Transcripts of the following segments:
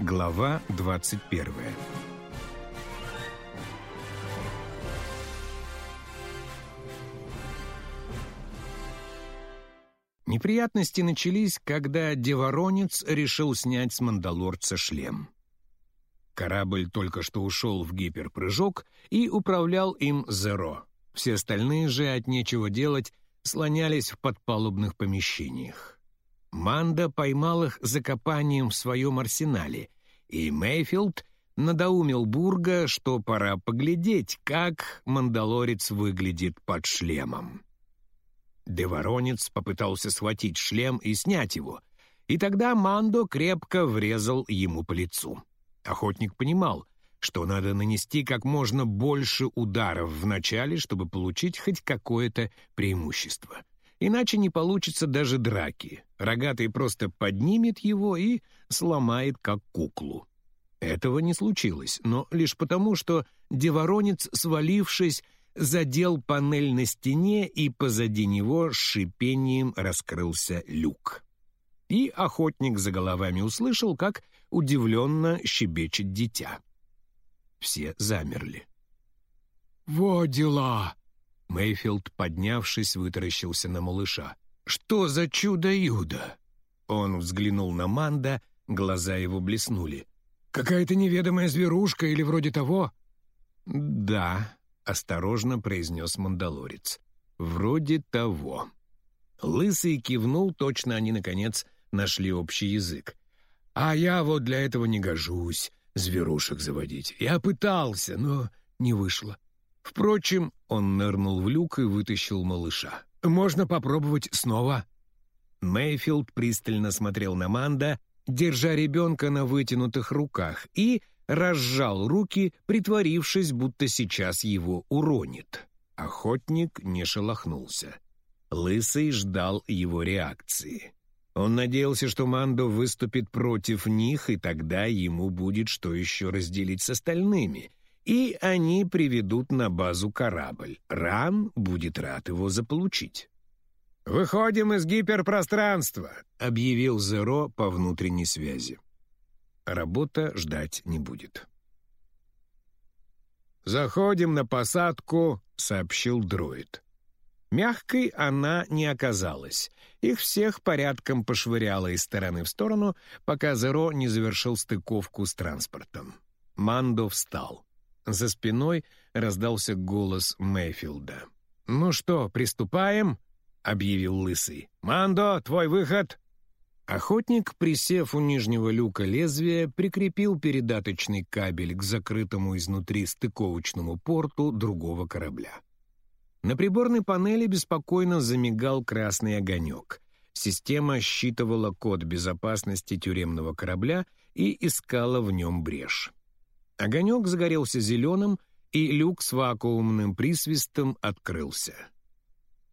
Глава 21 Неприятности начались, когда Деворонец решил снять с мандалорца шлем. Корабль только что ушел в гиперпрыжок и управлял им Зеро. Все остальные же от нечего делать слонялись в подпалубных помещениях. Манда поймал их за копанием в своем арсенале, и Мейфилд надоумил Бурга, что пора поглядеть, как мандалорец выглядит под шлемом. Деворонец попытался схватить шлем и снять его, и тогда Мандо крепко врезал ему по лицу. Охотник понимал, что надо нанести как можно больше ударов в начале, чтобы получить хоть какое-то преимущество. Иначе не получится даже драки. Рогатый просто поднимет его и сломает как куклу. Этого не случилось, но лишь потому, что деворонец, свалившись, задел панель на стене, и позади него с шипением раскрылся люк. И охотник за головами услышал, как удивленно щебечет дитя. Все замерли. «Во дела!» Мейфилд, поднявшись, вытаращился на малыша. «Что за чудо-юдо?» Он взглянул на Манда, глаза его блеснули. «Какая-то неведомая зверушка или вроде того?» «Да», — осторожно произнес мандалорец. «Вроде того». Лысый кивнул, точно они, наконец, нашли общий язык. «А я вот для этого не гожусь, зверушек заводить. Я пытался, но не вышло. Впрочем, он нырнул в люк и вытащил малыша. «Можно попробовать снова». Мейфилд пристально смотрел на Манда, держа ребенка на вытянутых руках, и разжал руки, притворившись, будто сейчас его уронит. Охотник не шелохнулся. Лысый ждал его реакции. Он надеялся, что Мандо выступит против них, и тогда ему будет что еще разделить с остальными. И они приведут на базу корабль. Ран будет рад его заполучить. «Выходим из гиперпространства», — объявил Зеро по внутренней связи. Работа ждать не будет. «Заходим на посадку», — сообщил дроид. Мягкой она не оказалась. Их всех порядком пошвыряло из стороны в сторону, пока Зеро не завершил стыковку с транспортом. Мандо встал. За спиной раздался голос Мэйфилда. «Ну что, приступаем?» — объявил Лысый. «Мандо, твой выход!» Охотник, присев у нижнего люка лезвия, прикрепил передаточный кабель к закрытому изнутри стыковочному порту другого корабля. На приборной панели беспокойно замигал красный огонек. Система считывала код безопасности тюремного корабля и искала в нем брешь. Огонек загорелся зеленым, и люк с вакуумным присвистом открылся.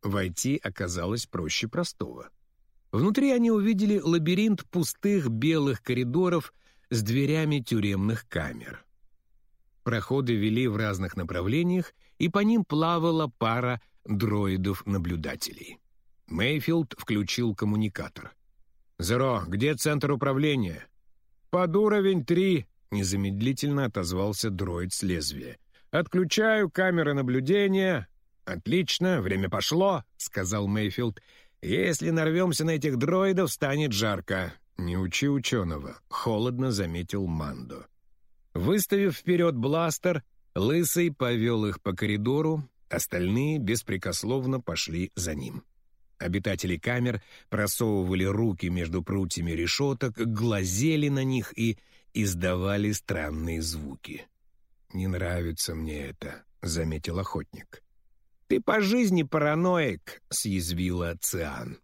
Войти оказалось проще простого. Внутри они увидели лабиринт пустых белых коридоров с дверями тюремных камер. Проходы вели в разных направлениях, и по ним плавала пара дроидов-наблюдателей. Мейфилд включил коммуникатор. «Зеро, где центр управления?» «Под уровень три», — незамедлительно отозвался дроид с лезвия. «Отключаю камеры наблюдения». «Отлично, время пошло», — сказал Мейфилд. «Если нарвемся на этих дроидов, станет жарко». «Не учи ученого», — холодно заметил Мандо. Выставив вперед бластер, Лысый повел их по коридору, остальные беспрекословно пошли за ним. Обитатели камер просовывали руки между прутьями решеток, глазели на них и издавали странные звуки. «Не нравится мне это», — заметил охотник. «Ты по жизни параноик», — съязвила Циан.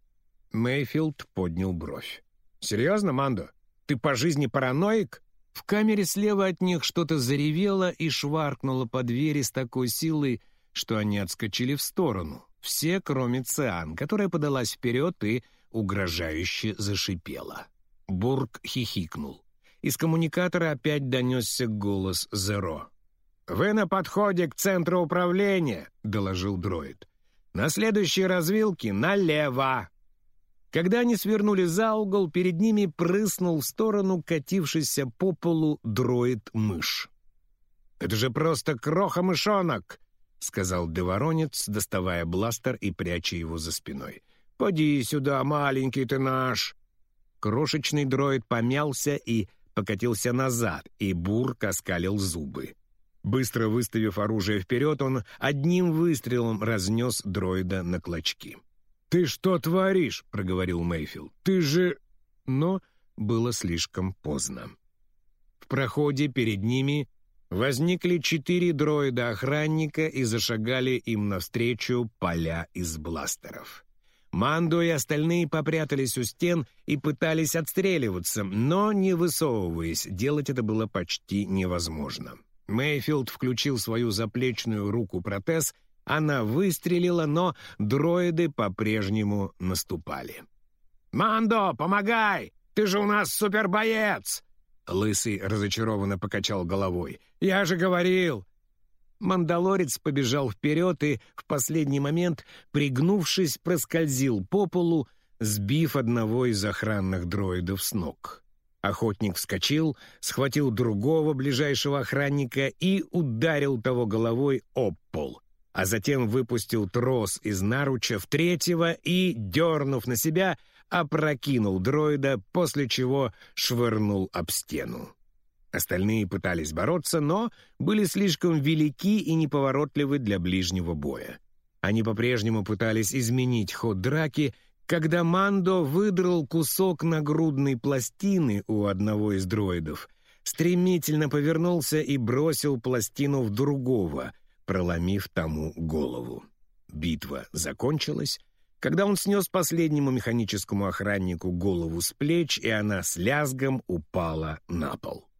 Мейфилд поднял бровь. «Серьезно, Мандо? Ты по жизни параноик?» В камере слева от них что-то заревело и шваркнуло по двери с такой силой, что они отскочили в сторону. Все, кроме Циан, которая подалась вперед и угрожающе зашипела. Бург хихикнул. Из коммуникатора опять донесся голос Зеро. «Вы на подходе к центру управления», — доложил дроид. «На следующей развилке налево». Когда они свернули за угол, перед ними прыснул в сторону катившийся по полу дроид-мышь. «Это же просто кроха-мышонок!» — сказал Деворонец, доставая бластер и пряча его за спиной. «Поди сюда, маленький ты наш!» Крошечный дроид помялся и покатился назад, и Бурк оскалил зубы. Быстро выставив оружие вперед, он одним выстрелом разнес дроида на клочки. «Ты что творишь?» — проговорил Мейфилд. «Ты же...» Но было слишком поздно. В проходе перед ними возникли четыре дроида-охранника и зашагали им навстречу поля из бластеров. Мандо и остальные попрятались у стен и пытались отстреливаться, но, не высовываясь, делать это было почти невозможно. Мейфилд включил свою заплечную руку-протез, она выстрелила, но дроиды по-прежнему наступали. «Мандо, помогай! Ты же у нас супербоец!» Лысый разочарованно покачал головой. «Я же говорил!» Мандалорец побежал вперед и, в последний момент, пригнувшись, проскользил по полу, сбив одного из охранных дроидов с ног. Охотник вскочил, схватил другого ближайшего охранника и ударил того головой об пол, а затем выпустил трос из наруча в третьего и, дернув на себя, опрокинул дроида, после чего швырнул об стену. Остальные пытались бороться, но были слишком велики и неповоротливы для ближнего боя. Они по-прежнему пытались изменить ход драки, когда Мандо выдрал кусок нагрудной пластины у одного из дроидов, стремительно повернулся и бросил пластину в другого, проломив тому голову. Битва закончилась, когда он снес последнему механическому охраннику голову с плеч, и она с лязгом упала на пол.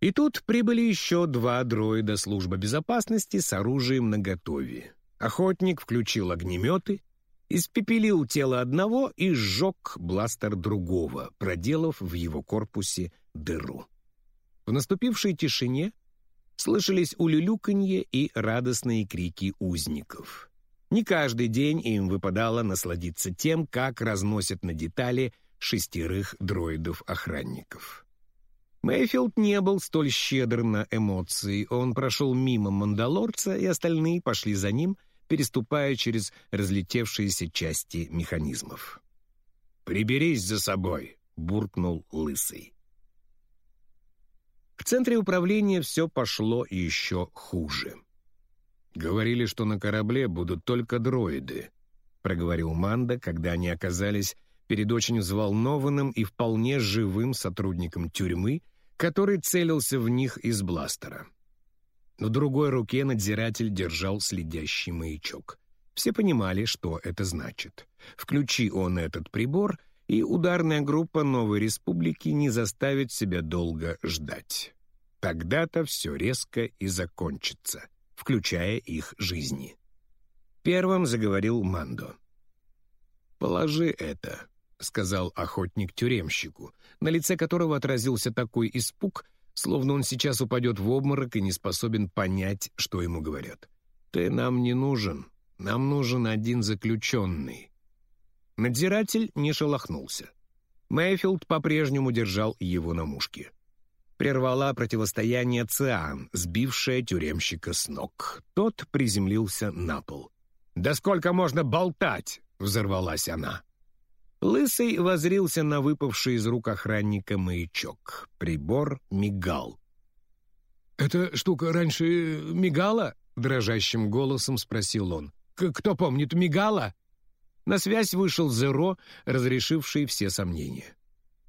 И тут прибыли еще два дроида службы безопасности с оружием наготове. Охотник включил огнеметы, испепелил тело одного и сжег бластер другого, проделав в его корпусе дыру. В наступившей тишине слышались улюлюканье и радостные крики узников. Не каждый день им выпадало насладиться тем, как разносят на детали шестерых дроидов-охранников. Мэйфилд не был столь щедр на эмоции. Он прошел мимо Мандалорца, и остальные пошли за ним, переступая через разлетевшиеся части механизмов. «Приберись за собой!» — буркнул Лысый. В центре управления все пошло еще хуже. «Говорили, что на корабле будут только дроиды», — проговорил Манда, когда они оказались перед очень взволнованным и вполне живым сотрудником тюрьмы, который целился в них из бластера. На другой руке надзиратель держал следящий маячок. Все понимали, что это значит. Включи он этот прибор, и ударная группа Новой Республики не заставит себя долго ждать. Тогда-то все резко и закончится, включая их жизни. Первым заговорил Мандо. «Положи это», — сказал охотник тюремщику, на лице которого отразился такой испуг, словно он сейчас упадет в обморок и не способен понять, что ему говорят. «Ты нам не нужен. Нам нужен один заключенный». Надзиратель не шелохнулся. Мэйфилд по-прежнему держал его на мушке. Прервала противостояние Циан, сбившая тюремщика с ног. Тот приземлился на пол. «Да сколько можно болтать?» — взорвалась она. Лысый возрился на выпавший из рук охранника маячок. Прибор мигал. «Эта штука раньше мигала?» — дрожащим голосом спросил он. «Кто помнит, мигала?» На связь вышел Зеро, разрешивший все сомнения.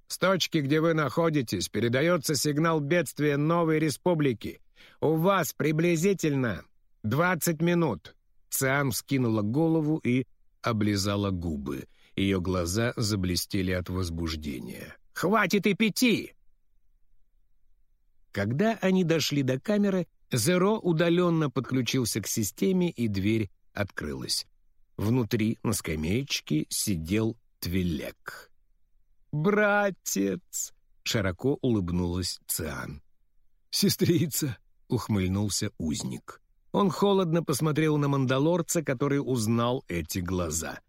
«С точки, где вы находитесь, передается сигнал бедствия Новой Республики. У вас приблизительно двадцать минут». Циан скинула голову и облизала губы — ее глаза заблестели от возбуждения. «Хватит и пяти!» Когда они дошли до камеры, Зеро удаленно подключился к системе, и дверь открылась. Внутри, на скамеечке, сидел Твилек. «Братец!» — широко улыбнулась Циан. «Сестрица!» — ухмыльнулся узник. Он холодно посмотрел на мандалорца, который узнал эти глаза.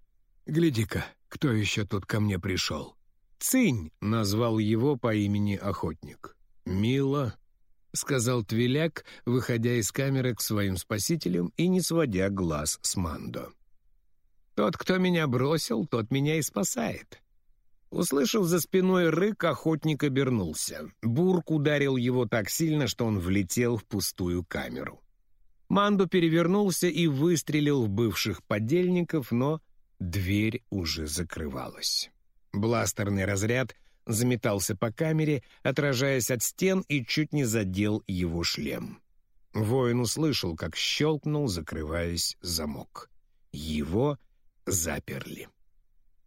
Гляди-ка, кто еще тут ко мне пришел?» «Цинь!» — назвал его по имени охотник. «Мило», — сказал Твиляк, выходя из камеры к своим спасителям и не сводя глаз с Мандо. «Тот, кто меня бросил, тот меня и спасает». Услышав за спиной рык, охотник обернулся. Бурк ударил его так сильно, что он влетел в пустую камеру. Мандо перевернулся и выстрелил в бывших подельников, но дверь уже закрывалась. Бластерный разряд заметался по камере, отражаясь от стен и чуть не задел его шлем. Воин услышал, как щелкнул, закрываясь замок. Его заперли.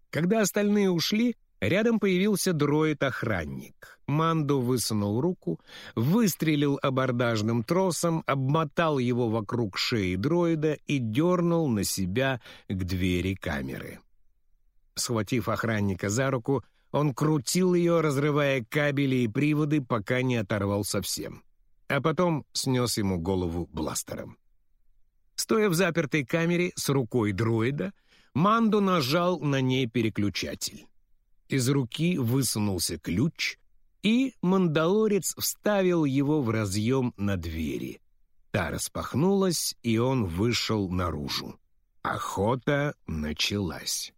Когда остальные ушли, рядом появился дроид-охранник. Мандо высунул руку, выстрелил абордажным тросом, обмотал его вокруг шеи дроида и дернул на себя к двери камеры. Схватив охранника за руку, он крутил ее, разрывая кабели и приводы, пока не оторвал совсем. А потом снес ему голову бластером. Стоя в запертой камере с рукой дроида, Мандо нажал на ней переключатель. Из руки высунулся ключ, и мандалорец вставил его в разъем на двери. Та распахнулась, и он вышел наружу. Охота началась.